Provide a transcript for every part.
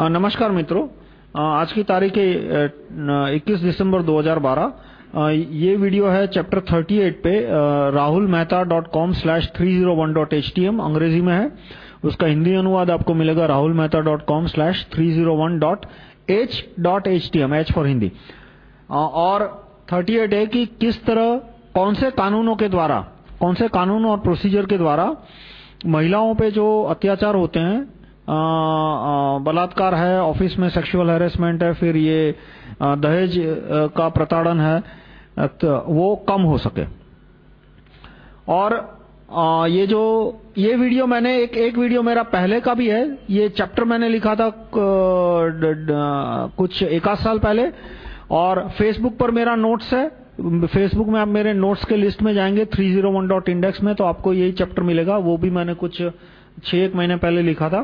नमस्कार मित्रों। आज की तारीख है 21 दिसंबर 2012 ये वीडियो है चैप्टर 38 पे rahulmehta.com slash 301.htm अंग्रेज़ी में है। उसका हिंदी अनुवाद आपको मिलेगा rahulmehta.com slash 301.h.htm h for Hindi. और 38 है कि किस तरह, कौन से कानूनों के द्वारा, कौन से कानून और प्रोसीजर के द्वारा महिलाओं पे जो अत्याचार होते हैं बलात्कार है, ऑफ़िस में सेक्सुअल हैरेसमेंट है, फिर ये दहेज का प्रताड़न है तो वो कम हो सके। और ये जो, ये वीडियो मैंने, एक एक वीडियो मेरा पहले का भी है, ये चैप्टर मैंने लिखा था कुछ एक आध साल पहले, और फेसबुक पर मेरा नोट्स है। फेसबुक में आप मेरे नोट्स के लिस्ट में जाएँगे 301.index में तो आपको यही चैप्टर मिलेगा। वो भी मैंने कुछ छह एक महीने पहले लिखा था।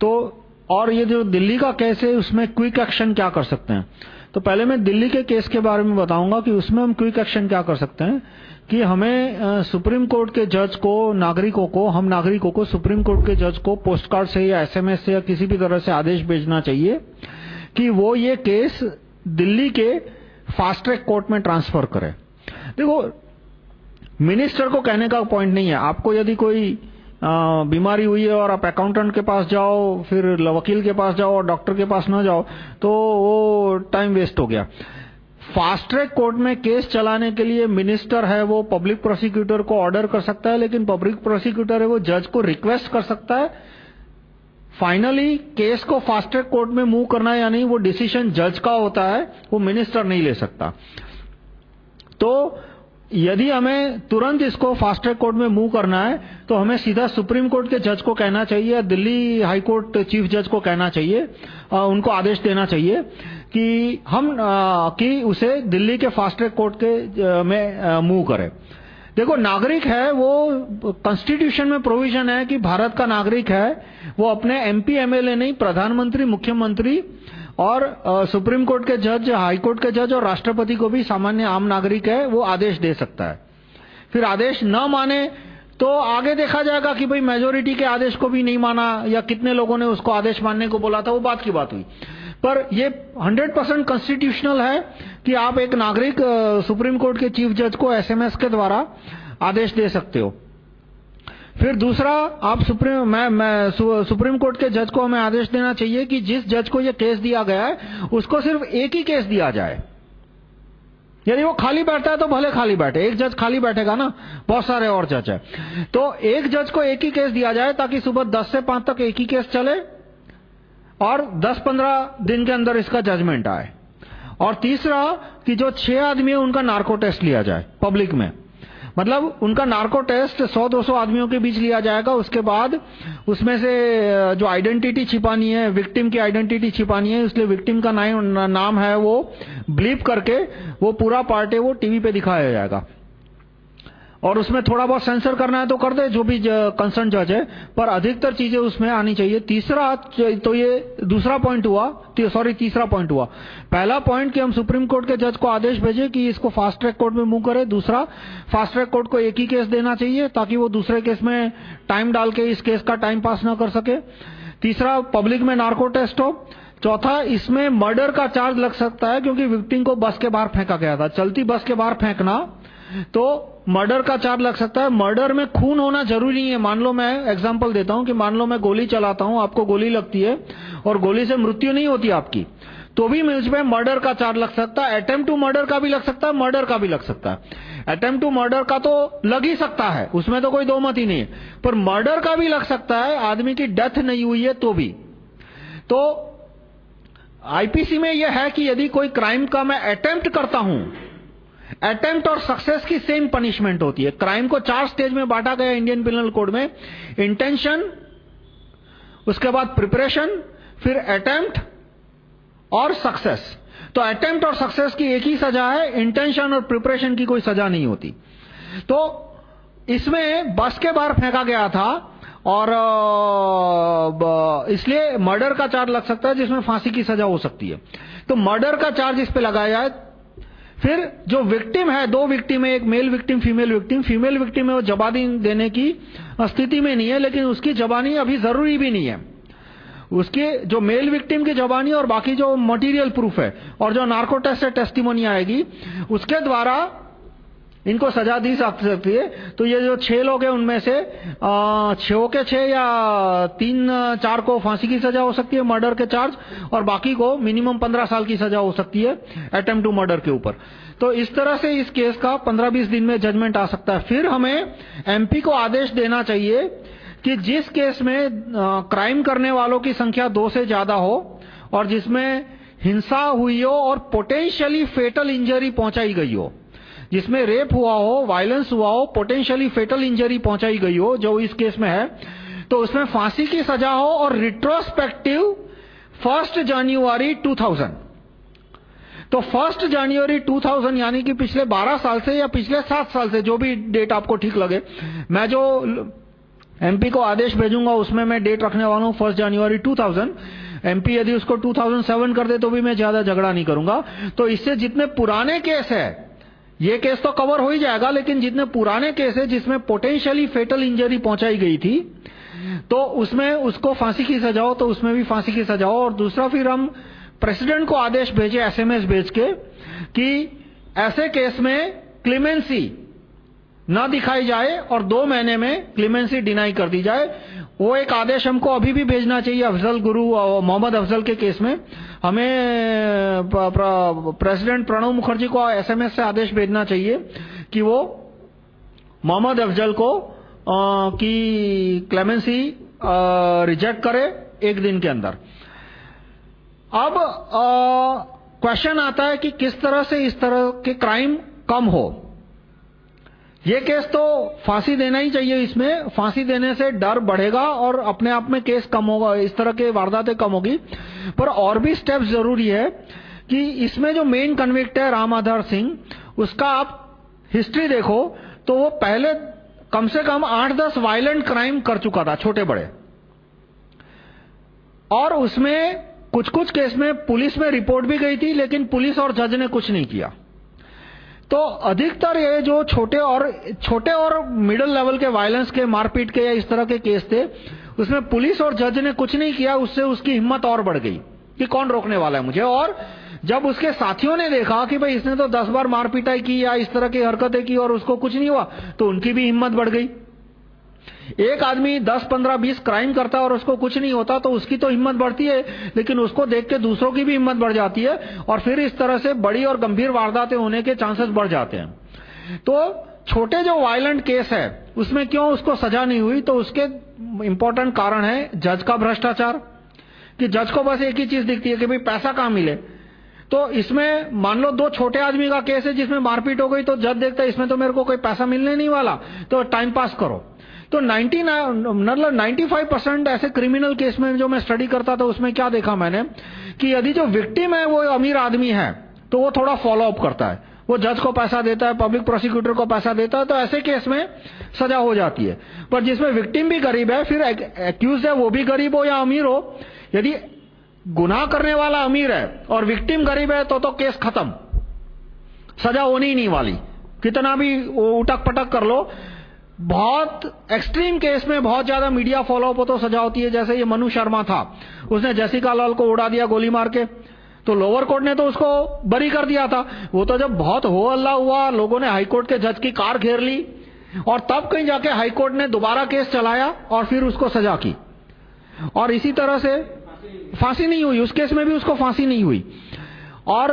तो और ये जो दिल्ली का केस है, उसमें क्विक एक्शन क्या कर सकते हैं? तो पहले मैं दिल्ली के केस के बारे में बताऊँगा कि उसमें हम क्विक एक्शन क्या कर सकते हैं। कि हमें सुप्रीम कोर्ट के जज को, नागरिकों को, हम नागरिकों को सुप्रीम कोर्ट के जज को पोस्ट कार्ड से या एसएमएस से या किसी भी तरह से आदेश भेजना चाहिए कि वो ये केस दिल्ली के फास्ट ट्रैक कोर्ट में ट्रांसफ़र करे। देखो मिनिस्टर को कहने का पॉइंट नहीं है। आपको यदि कोई बीमारी हुई है और आप अकाउंटेंट के पास जाओ, फिर वकील के पास जाओ और डॉक्टर के पास ना जाओ तो वो टाइम वेस्ट हो गया। फास्ट ट्रैक कोर्ट में केस चलाने के लिए मिनिस्टर है वो पब्लिक प्रोसिक्यूटर को ऑर्डर कर सकता है, लेकिन पब्लिक प्रोसिक्यूटर है वो जज को रिक्वेस्ट कर सकता है। फाइनली केस को फास्ट ट्रैक कोर्ट में मूव करना या नहीं वो डिसीज़न जज का होता है, वो मिनिस्टर नहीं ले सकता। तो यदि हमें तुरंत इसको फास्ट ट्रैक कोर्ट में मूव करना है तो हमें सीधा सुप्रीम कोर्ट के जज को कहना चाहिए, दिल्ली हाई कोर्ट चीफ जज को कहना चाहिए उनको आदेश देना चाहिए कि हम कि उसे दिल्ली के फास्ट ट्रैक कोर्ट के में मूव करें। देखो, नागरिक है, वो कॉन्स्टिट्यूशन में प्रोविज़न है कि भारत का नागरिक है, वो अपने एमपी एमएलए नहीं, प्रधानमंत्री, मुख्यमंत्री और सुप्रीम कोर्ट के जज, हाई कोर्ट के जज और राष्ट्रपति को भी सामान्य आम नागरिक है, वो आदेश दे सकता है। फिर आदेश न माने तो आगे देखा जाएगा कि भाई मेजोरिटी के आदेश को भी नहीं माना या कितने लोगों ने उसको आदेश मानने को बोला था, वो बात की बात हुई। पर ये 100 परसेंट कॉन्स्टिट्यूशनल है कि आप एक नागरिक सुप्रीम कोर्ट के चीफ जज को एसएमएस के द्वारा आदेश दे सकते हो। फिर दूसरा आप सुप्रीम मैं, मैं सु, सुप्रीम कोर्ट के जज को हमें आदेश देना चाहिए कि जिस जज को ये केस दिया गया है उसको सिर्फ़ एक ही केस दिया जाए। यदि वो खाली बैठता है तो भले खाली बैठे। एक जज खाली बैठेगा ना बहुत सारे और जज है। तो एक जज को एक ही केस दिया जाए ताकि सुबह 10 से 5 तक एक ही केस चले और 10-15 दिन के अंदर इसका जजमेंट आए। और तीसरा कि जो छह आदमी है उनका नार्को टेस्ट लिया जाए पब्लिक में। मतलब उनका नार्को टेस्ट 100-200 आदमियों के बीच लिया जाएगा, उसके बाद उसमें से जो आइडेंटिटी छिपानी है विक्टिम की आइडेंटिटी छिपानी है, इसलिए विक्टिम का नाम है वो ब्लीप करके वो पूरा पार्ट है वो टीवी पे दिखाया जाएगा। और उसमें थोड़ा बहुत सेंसर करना है तो कर दे, जो भी कंसर्न जज है। पर अधिकतर चीज़ें उसमें आनी चाहिए। तीसरा तो ये दूसरा पॉइंट हुआ सॉरी तीसरा पॉइंट हुआ। पहला पॉइंट कि हम सुप्रीम कोर्ट के जज को आदेश भेजे कि इसको फास्ट ट्रैक कोर्ट में मूव करे। दूसरा फास्ट ट्रैक कोर्ट को एक ही केस देना चाहिए ताकि वो दूसरे केस में टाइम डाल के इस केस का टाइम पास ना कर सके। तीसरा पब्लिक में नार्को टेस्ट हो। चौथा, इसमें मर्डर का चार्ज लग सकता है क्योंकि विक्टिम को बस के बाहर फेंका गया था। चलती बस के बाहर फेंकना तो मर्डर का चार्ज लग सकता है। मर्डर में खून होना ज़रूरी नहीं है। मान लो मैं एग्जांपल देता हूँ कि मान लो मैं गोली चलाता हूँ, आपको गोली लगती है और गोली से मृत्यु नहीं होती आपकी तो भी मुझ पे मर्डर का चार्ज लग सकता है। अटेम्प्ट टू मर्डर का भी लग सकता है मर्डर का भी लग सकता है। अटेम्प्ट टू मर्डर का तो लग ही सकता है, उसमें तो कोई दो मत ही नहीं है। पर मर्डर का भी लग सकता है, आदमी की डेथ नहीं हुई है तो भी। तो आईपीसी में यह है कि यदि कोई क्राइम का मैं अटेम्प्ट करता हूँ अटेम्प्ट और सक्सेस की सेम पनिशमेंट होती है। क्राइम को चार स्टेज में बांटा गया इंडियन पिनल कोड में। इंटेंशन उसके बाद प्रिपरेशन फिर अटेम्प्ट और सक्सेस तो अटेम्प्ट और सक्सेस की एक ही सजा है। इंटेंशन और प्रिपरेशन की कोई सजा नहीं होती। तो इसमें बस के बाहर फेंका गया था और इसलिए मर्डर का चार्ज लग सकता है जिसमें फांसी की सजा हो सकती है। तो मर्डर का चार्ज इस पे लगाया है फिर जो विक्टिम है, दो विक्टिम है, एक male victim female victim female victim है वो जबानी देने की स्थिति में नहीं है, लेकिन उसकी जबानी अभी ज़रूरी भी नहीं है। उसके जो मेल विक्टिम की जबानी और बाकी जो मटेरियल प्रूफ है, और जो नार्कोटेस्ट से टेस्टिमोनी आएगी, उसके द्वारा इनको सजा दी सकती है तो ये जो छह लोग हैं उनमें से छो के छह या तीन, चार को फांसी की सजा हो सकती है, मर्डर के चार्ज, और बाकी को मिनिमम पंद्रह साल की सजा हो सकती है अटेम्प्ट टू मर्डर के ऊपर। तो इस तरह से इस केस का पंद्रह बीस दिन में जजमेंट आ सकता है। फिर हमें एमपी को आदेश देना चाहिए कि जिस केस में क्राइम करने वालों की संख्या दो से ज़्यादा हो, और जिसमें हिंसा हुई हो और पोटेंशियली फेटल इंजरी पहुंचाई गई हो जिसमें रेप हुआ हो वायलेंस हुआ हो पोटेंशियली फेटल इंजरी पहुंचाई गई हो, जो इस केस में है तो उसमें फांसी की सजा हो और रिट्रोस्पेक्टिव फ़र्स्ट जनवरी 2000 तो फ़र्स्ट जनवरी 2000 यानी कि पिछले 12 साल से या पिछले 7 साल से जो भी डेट आपको ठीक लगे, मैं जो एमपी को आदेश भेजूँगा, उसमें मैं डेट रखने वाला हूँ फ़र्स्ट जनवरी 2000 एमपी यदि उसको 2007 कर दे तो भी मैं ज़्यादा झगड़ा नहीं करूँगा। तो इससे जितने पुराने केस है ये केस तो कवर हो ही जाएगा, लेकिन जितने पुराने केस है जिसमें पोटेंशियली फेटल इंजरी पहुंचाई गई थी तो उसमें उसको फांसी की सजाओ तो उसमें भी फांसी की सजाओ और दूसरा, फिर हम प्रेसिडेंट को आदेश भेजे एसएमएस भेज के, कि ऐसे केस में क्लिमेंसी न दिखाई जाए और दो महीने में क्लिमेंसी डिनाई कर दी जाए वो एक आदेश हमको अभी भी भेजना चाहिए अफजल गुरु मोहम्मद अफजल के केस में। हमें प्रेसिडेंट प्रणब मुखर्जी को एसएमएस से आदेश भेजना चाहिए कि वो मोहम्मद अफजल को आ, की क्लेमेंसी रिजेक्ट करे एक दिन के अंदर। अब क्वेश्चन आता है कि किस तरह से इस तरह के क्राइम कम हो। ये केस तो फांसी देना ही चाहिए इसमें। फांसी देने से डर बढ़ेगा और अपने आप में केस कम होगा, इस तरह के वारदातें कम होगी। पर और भी स्टेप्स ज़रूरी है कि इसमें जो मेन कन्विक्ट है राम आधार सिंह, उसका आप हिस्ट्री देखो तो वो पहले कम से कम आठ दस वायलेंट क्राइम कर चुका था छोटे बड़े और उसमें कुछ कुछ केस में पुलिस में रिपोर्ट भी गई थी, लेकिन पुलिस और जज ने कुछ नहीं किया। तो अधिकतर ये जो छोटे और छोटे और मिडिल लेवल के वायलेंस के, मारपीट के या इस तरह के केस थे, उसमें पुलिस और जज ने कुछ नहीं किया, उससे उसकी हिम्मत और बढ़ गई कि कौन रोकने वाला है मुझे। और जब उसके साथियों ने देखा कि भाई इसने तो दस बार मारपीटाई की या इस तरह की हरकतें की और उसको कुछ नहीं हुआ तो उनकी भी हिम्मत बढ़ गई। एक आदमी 10, 15, 20 क्राइम करता है और उसको कुछ नहीं होता तो उसकी तो हिम्मत बढ़ती है लेकिन उसको देख के दूसरों की भी हिम्मत बढ़ जाती है और फिर इस तरह से बड़ी और गंभीर वारदातें होने के चांसेस बढ़ जाते हैं। तो छोटे जो वायलेंट केस है उसमें क्यों उसको सजा नहीं हुई? तो उसके इंपॉर्टेंट कारण है जज का भ्रष्टाचार कि जज को बस एक ही चीज़ दिखती है कि भाई पैसा कहाँ मिले। तो इसमें मान लो दो छोटे आदमी का केस है जिसमें मारपीट हो गई तो जज देखता है इसमें तो मेरे को कोई पैसा मिलने नहीं वाला तो टाइम पास करो। तो 99 मतलब 95 परसेंट ऐसे क्रिमिनल केस में जो मैं स्टडी करता था, उसमें क्या देखा मैंने? कि यदि जो विक्टिम है, वो अमीर आदमी है तो वो थोड़ा फॉलो अप करता है। वो जज को पैसा देता है पब्लिक प्रोसिक्यूटर को पैसा देता है तो ऐसे केस में सजा हो जाती है। पर जिसमें विक्टिम भी गरीब है, फिर एक्यूज है, वो भी गरीब हो या अमीर हो, यदि गुनाह करने वाला अमीर है और विक्टिम गरीब है तो तो केस खत्म। सजा होनी ही नहीं वाली। कितना भी उटक पटक कर लो बहुत एक्सट्रीम केस में बहुत ज़्यादा मीडिया फॉलोअप हो तो सजा होती है जैसे ये मनु शर्मा था। उसने जैसिका लाल को उड़ा दिया गोली मार के। तो लोअर कोर्ट ने तो उसको बरी कर दिया था। वो तो जब बहुत हो अल्लाह हुआ लोगों ने हाईकोर्ट के जज की कार घेर ली और तब कहीं जाके हाईकोर्ट ने दोबारा केस चलाया और फिर उसको सजा की। और इसी तरह से फांसी नहीं हुई उस केस में भी उसको फांसी नहीं हुई। और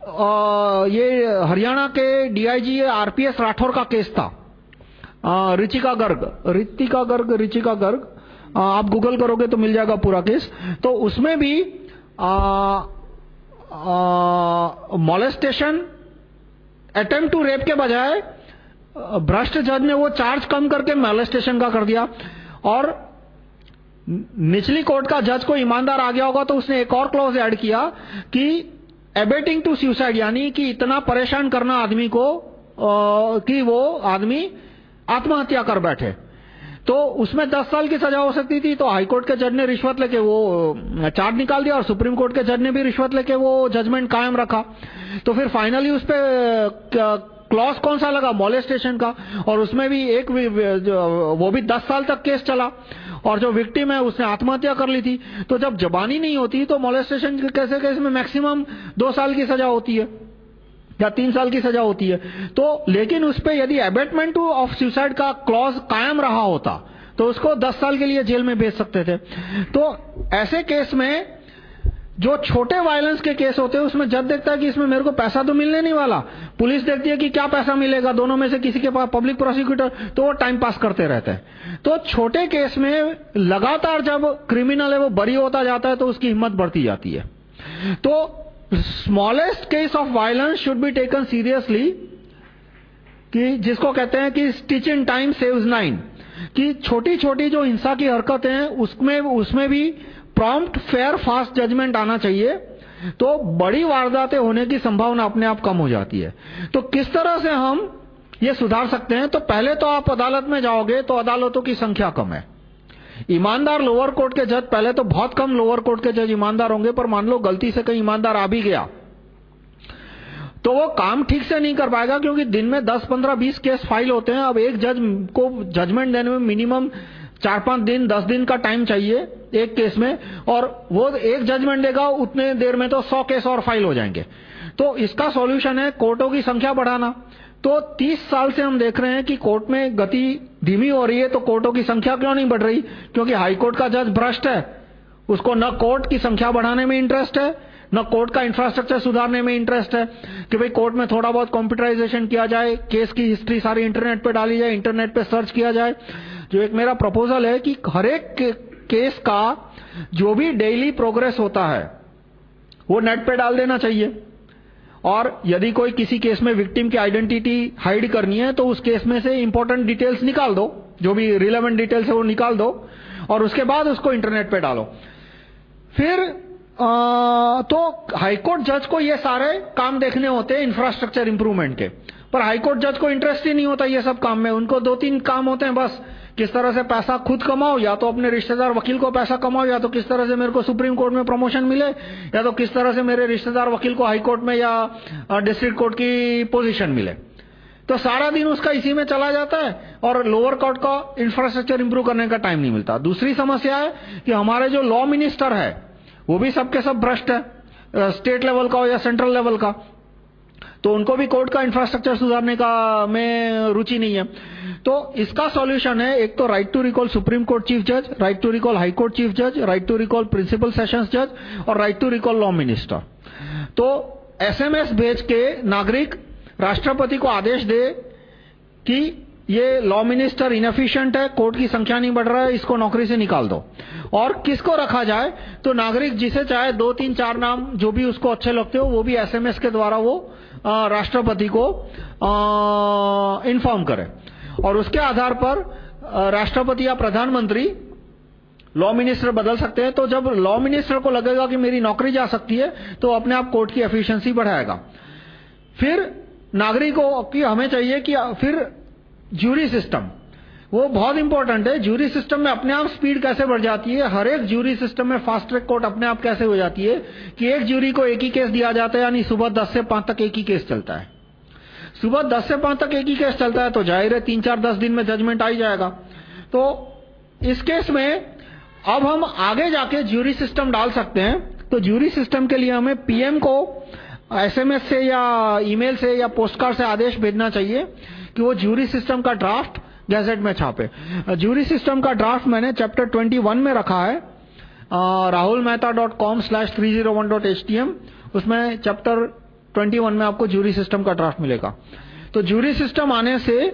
आ, ये हरियाणा के डीआईजी आरपीएस राठौर का केस था। रिचिका गर्ग। रितिका गर्ग रिचिका गर्ग। आप गूगल करोगे तो मिल जाएगा पूरा केस। तो उसमें भी मॉलेस्टेशन अटेम्प्ट टू रेप के बजाय भ्रष्ट जज ने वो चार्ज कम करके मॉलेस्टेशन का कर दिया। और निचली कोर्ट का जज को ईमानदार आ गया होगा तो उसने एक और क्लॉज ऐड किया कि एबेटिंग टू सुसाइड यानी कि इतना परेशान करना आदमी को आ, कि वो आदमी आत्महत्या कर बैठे। तो उसमें 10 साल की सजा हो सकती थी तो हाईकोर्ट के जज ने रिश्वत लेके वो चार्ज निकाल दिया और सुप्रीम कोर्ट के जज ने भी रिश्वत लेके वो जजमेंट कायम रखा। तो फिर फाइनली उस पर क्लॉज कौन सा लगा? मोलेस्टेशन का। और उसमें भी एक भी, वो भी दस साल तक केस चला। और जो विक्टिम है उसने आत्महत्या कर ली थी। तो जब जबानी नहीं होती तो मोलेस्टेशन कैसे केस में मैक्सिमम दो साल की सजा होती है। या तीन साल की सजा होती है। तो लेकिन उस पर यदि एबेटमेंट ऑफ़ सुसाइड का क्लॉज कायम रहा होता तो उसको दस साल के लिए जेल में भेज सकते थे। तो ऐसे केस में जो छोटे वायलेंस के केस होते हैं, उसमें जज देखता है कि इसमें मेरे को पैसा तो मिलने नहीं वाला। पुलिस देखती है कि क्या पैसा मिलेगा, दोनों में से किसी के पास पब्लिक प्रोसिक्यूटर तो वो टाइम पास करते रहते हैं। तो छोटे केस में लगातार जब क्रिमिनल है, वो बरी होता जाता है तो उसकी हिम्मत बढ़ती जाती है। तो smallest case of violence should be taken seriously कि जिसको कहते हैं कि stitch in time saves nine कि छोटी छोटी जो हिंसा की हरकतें हैं, उसमें उसमें भी प्रॉम्प्ट फेयर फास्ट जजमेंट आना चाहिए। तो बड़ी वारदातें होने की संभावना अपने आप कम हो जाती है। तो किस तरह से हम ये सुधार सकते हैं? तो पहले तो आप अदालत में जाओगे तो अदालतों की संख्या कम है। ईमानदार लोअर कोर्ट के जज पहले तो बहुत कम लोअर कोर्ट के जज ईमानदार होंगे पर मान लो गलती से कहीं ईमानदार आ भी गया। तो वो काम ठीक से नहीं कर पाएगा क्योंकि दिन में 10, 15, 20 केस फ़ाइल होते हैं। अब एक जज को जजमेंट देने में मिनिमम चार पाँच दिन दस दिन का टाइम चाहिए एक केस में और वो एक जजमेंट देगा उतने देर में तो सौ केस और फ़ाइल हो जाएँगे। तो इसका सॉल्यूशन है कोर्टों की संख्या बढ़ाना। तो 30 साल से हम देख रहे हैं कि कोर्ट में गति धीमी हो रही है तो कोर्टों की संख्या क्यों नहीं बढ़ रही? क्योंकि हाई कोर्ट का जज भ्रष्ट है। उसको न कोर्ट की संख्या बढ़ाने में इंटरेस्ट है, न कोर्ट का इंफ्रास्ट्रक्चर सुधारने में इंटरेस्ट है कि भाई कोर्ट में थोड़ा बहुत कंप्यूटराइजेशन किया जाए, केस की हिस्ट्री सारी इंटरनेट पे डाली जाए इंटरनेट पे सर्च किया जाए। जो एक मेरा प्रपोजल है कि हर एक केस का जो भी डेली प्रोग्रेस होता है, वो नेट पे डाल देना चाहिए। और यदि कोई किसी केस में विक्टिम की आइडेंटिटी हाइड करनी है तो उस केस में से इंपॉर्टेंट डिटेल्स निकाल दो। जो भी रिलेवेंट डिटेल्स है वो निकाल दो और उसके बाद उसको इंटरनेट पे डालो। फिर आ, तो हाईकोर्ट जज को ये सारे काम देखने होते हैं इंफ्रास्ट्रक्चर इंप्रूवमेंट के। पर हाईकोर्ट जज को इंटरेस्ट ही नहीं होता ये सब काम में। उनको दो तीन काम होते हैं बस। किस तरह से पैसा खुद कमाओ, या तो अपने रिश्तेदार वकील को पैसा कमाओ, या तो किस तरह से मेरे को सुप्रीम कोर्ट में प्रमोशन मिले, या तो किस तरह से मेरे रिश्तेदार वकील को हाई कोर्ट में या डिस्ट्रिक्ट कोर्ट की पोजीशन मिले। तो सारा दिन उसका इसी में चला जाता है, और लोअर कोर्ट का इंफ्रास्ट्रक्चर इंप्रूव करने का टाइम नहीं मिलता। दूसरी समस्या है कि हमारे जो लॉ मिनिस्टर है, वो भी सबके सब भ्रष्ट है स्टेट लेवल का हो या सेंट्रल लेवल का। तो उनको भी कोर्ट का इंफ्रास्ट्रक्चर सुधारने का में रुचि नहीं है। तो इसका सॉल्यूशन है, एक तो right to recall supreme court chief जज right to recall high court chief जज right to recall principal sessions जज और right to recall law minister तो एसएमएस भेज के नागरिक, राष्ट्रपति को आदेश दे कि ये लॉ मिनिस्टर इनएफिशिएंट है, कोर्ट की संख्या नहीं बढ़ रहा है, इसको नौकरी से निकाल दो। और किसको रखा जाए तो नागरिक जिसे चाहे दो, तीन, चार नाम, जो भी उसको अच्छे लगते हो, वो भी एसएमएस के द्वारा वो राष्ट्रपति को इन्फॉर्म करे। और उसके आधार पर राष्ट्रपति या प्रधानमंत्री लॉ मिनिस्टर बदल सकते हैं। तो जब लॉ मिनिस्टर को लगेगा कि मेरी नौकरी जा सकती है तो अपने आप कोर्ट की एफिशिएंसी बढ़ाएगा। फिर नागरिकों की हमें चाहिए कि, फिर ज्यूरी सिस्टम वो बहुत इंपॉर्टेंट है। ज्यूरी सिस्टम में अपने आप स्पीड कैसे बढ़ जाती है? हर एक ज्यूरी सिस्टम में फास्ट ट्रैक कोर्ट अपने आप कैसे हो जाती है कि एक ज्यूरी को एक ही केस दिया जाता है, यानी सुबह दस से पाँच तक एक ही केस चलता है। सुबह दस से पाँच तक एक ही केस चलता है तो ज़ाहिर है तीन चार दस दिन में जजमेंट आ ही जाएगा। तो इस केस में अब हम आगे जाके ज्यूरी सिस्टम डाल सकते हैं। तो ज्यूरी सिस्टम के लिए हमें पीएम को एसएमएस से या ईमेल से या पोस्टकार्ड से आदेश भेजना चाहिए कि वो ज्यूरी सिस्टम का ड्राफ्ट गैजेट में छापे। ज्यूरी सिस्टम का ड्राफ्ट मैंने चैप्टर 21 में रखा है Rahul Mehta dot com slash three zero one dot H T M. उसमें चैप्टर 21 में आपको ज्यूरी सिस्टम का ड्राफ्ट मिलेगा। तो ज्यूरी सिस्टम आने से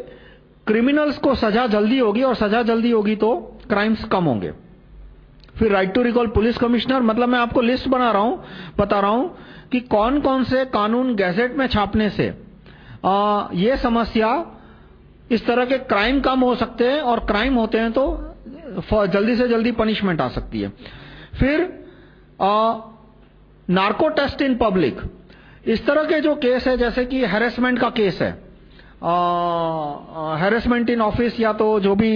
क्रिमिनल्स को सजा जल्दी होगी और सजा जल्दी होगी तो क्राइम्स कम होंगे। फिर right to recall police commissioner मतलब मैं आपको लिस्ट बना रहा हूँ बता रहा हूँ कि कौन कौन से कानून गैजेट में छापने से आ, ये समस्या इस तरह के क्राइम कम हो सकते हैं और क्राइम होते हैं तो जल्दी से जल्दी पनिशमेंट आ सकती है। फिर नार्को टेस्ट इन पब्लिक इस तरह के जो केस है, जैसे कि हैरेसमेंट का केस है। हैरेसमेंट इन ऑफ़िस या तो जो भी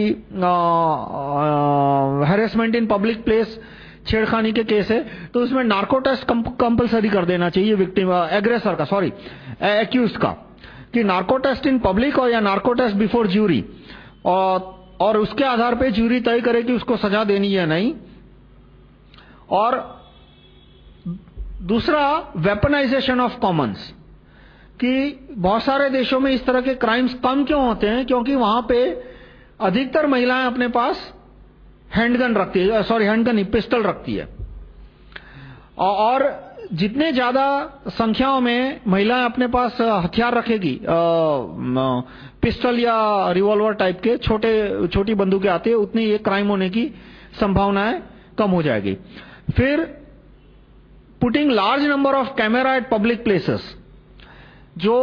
हैरेसमेंट इन पब्लिक प्लेस छेड़खानी के केस है तो उसमें नार्को टेस्ट कंपलसरी कर देना चाहिए विक्टिम एग्रेसर का सॉरी एक्यूज का। कि नार्को टेस्ट इन पब्लिक हो या नार्को टेस्ट बिफोर ज्यूरी और, और उसके आधार पे ज्यूरी तय करे कि उसको सजा देनी या नहीं। और दूसरा वेपनाइजेशन ऑफ़ कॉमन्स कि बहुत सारे देशों में इस तरह के क्राइम्स कम क्यों होते हैं? क्योंकि वहाँ पे अधिकतर महिलाएँ अपने पास हैंडगन रखती है सॉरी हैंडगन पिस्टल रखती है। और जितने ज़्यादा संख्याओं में महिलाएँ अपने पास हथियार रखेगी पिस्टल या रिवॉल्वर टाइप के छोटे, छोटी बंदूकें आती है, उतनी ये क्राइम होने की संभावनाएँ कम हो जाएगी। फिर putting large number of camera at public places जो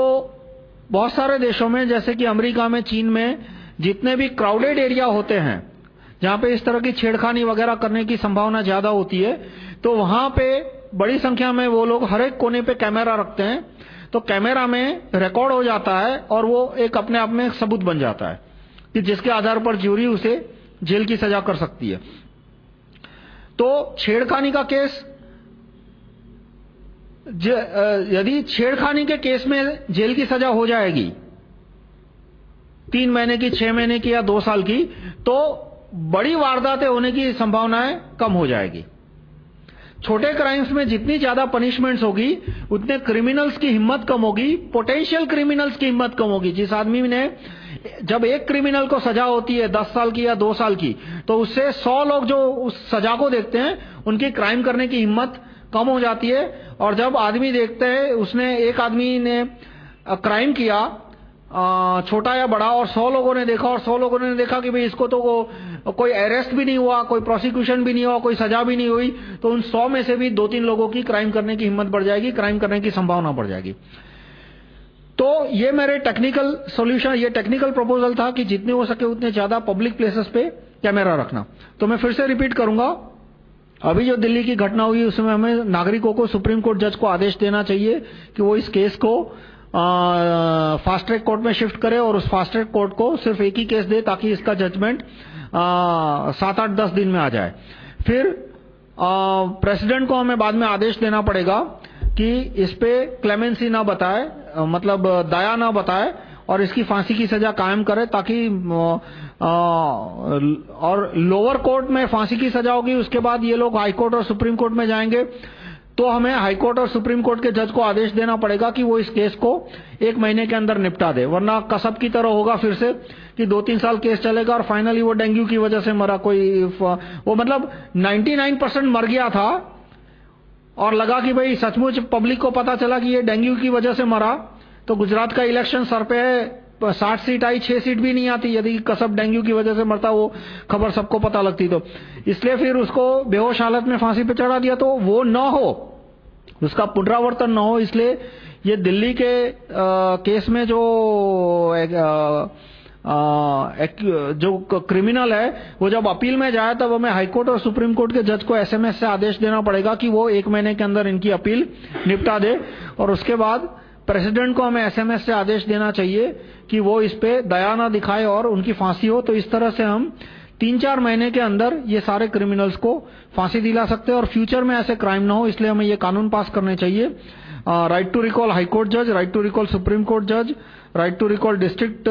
बहुत सारे देशों में, जैसे कि अमेरिका में, चीन में, जितने भी क्राउडेड एरिया होते हैं जहाँ पे इस तरह की छेड़खानी वगैरह करने की संभावना ज़्यादा होती है तो वहाँ पे बड़ी संख्या में वो लोग हर एक कोने पे कैमरा रखते हैं तो कैमरा में रिकॉर्ड हो जाता है और वो एक अपने आप में सबूत बन जाता है कि जिसके आधार पर ज्यूरी उसे जेल की सजा कर सकती है। तो छेड़खानी का केस यदि छेड़खानी के केस में जेल की सजा हो जाएगी, तीन महीने की, छह महीने की या दो साल की तो बड़ी वारदातें होने की संभावनाएँ कम हो जाएगी। छोटे क्राइम्स में जितनी ज़्यादा पनिशमेंट्स होगी, उतने क्रिमिनल्स की हिम्मत कम होगी पोटेंशियल क्रिमिनल्स की हिम्मत कम होगी। जिस आदमी ने जब एक क्रिमिनल को सजा होती है, दस साल की या दो साल की तो उससे सौ लोग जो उस सजा को देखते हैं, उनकी क्राइम करने की हिम्मत कम हो जाती है। और जब आदमी देखते हैं, उसने एक आदमी ने क्राइम किया छोटा या बड़ा और सौ लोगों ने देखा और सौ लोगों ने देखा कि भाई इसको तो को, कोई अरेस्ट भी नहीं हुआ कोई प्रोसिक्यूशन भी नहीं हुआ कोई सजा भी नहीं हुई तो उन सौ में से भी दो तीन लोगों की क्राइम करने की हिम्मत बढ़ जाएगी क्राइम करने की संभावना बढ़ जाएगी। तो ये मेरे टेक्निकल सॉल्यूशन ये टेक्निकल प्रपोजल था कि जितने हो सके उतने ज़्यादा पब्लिक प्लेसेस पे कैमरा रखना। तो मैं फिर से रिपीट करूँगा। अभी जो दिल्ली की घटना हुई उसमें हमें नागरिकों को सुप्रीम कोर्ट जज को आदेश देना चाहिए कि वो इस केस को फास्ट ट्रैक कोर्ट में शिफ्ट करे और उस फास्ट ट्रैक कोर्ट को सिर्फ़ एक ही केस दे ताकि इसका जजमेंट सात आठ दस दिन में आ जाए। फिर प्रेसिडेंट को हमें बाद में आदेश देना पड़ेगा कि इस पे क्लेमेंसी ना बताए मतलब दया ना बताए और इसकी फांसी की सजा कायम करे ताकि आ, और लोअर कोर्ट में फांसी की सजा होगी उसके बाद ये लोग हाई कोर्ट और सुप्रीम कोर्ट में जाएँगे। तो हमें हाई कोर्ट और सुप्रीम कोर्ट के जज को आदेश देना पड़ेगा कि वो इस केस को एक महीने के अंदर निपटा दे। वरना कसब की तरह होगा फिर से कि दो तीन साल केस चलेगा और फाइनली वो डेंगू की वजह से मरा कोई वो मतलब 99 परसेंट मर गया था और लगा कि भाई सचमुच पब्लिक को पता चला कि ये डेंगू की वजह से मरा तो गुजरात का इलेक्शन सर पे है। साठ सीट आई छह सीट भी नहीं आती। यदि कसब डेंगू की वजह से मरता वो खबर सबको पता लगती तो। इसलिए फिर उसको बेहोश हालत में फांसी पे चढ़ा दिया तो वो न हो उसका पुनरावर्तन न हो। इसलिए ये दिल्ली के आ, केस में जो एक, आ, आ, एक, जो क्रिमिनल है वो जब अपील में जाए तब हमें हाईकोर्ट और सुप्रीम कोर्ट के जज को एसएमएस से आदेश देना पड़ेगा कि वो एक महीने के अंदर इनकी अपील निपटा दे। और उसके बाद प्रेसिडेंट को हमें एसएमएस से आदेश देना चाहिए कि वो इस पे दया ना दिखाए और उनकी फांसी हो तो इस तरह से हम तीन चार महीने के अंदर ये सारे क्रिमिनल्स को फांसी दिला सकते हैं और फ्यूचर में ऐसे क्राइम ना हो, इसलिए हमें ये कानून पास करने चाहिए। Right to recall high court जज right to recall supreme court जज right to recall district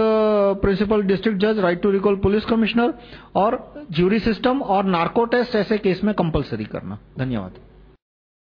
principal district जज right to recall police commissioner और ज्यूरी सिस्टम और नार्को टेस्ट ऐसे केस में कंपलसरी करना। धन्यवाद।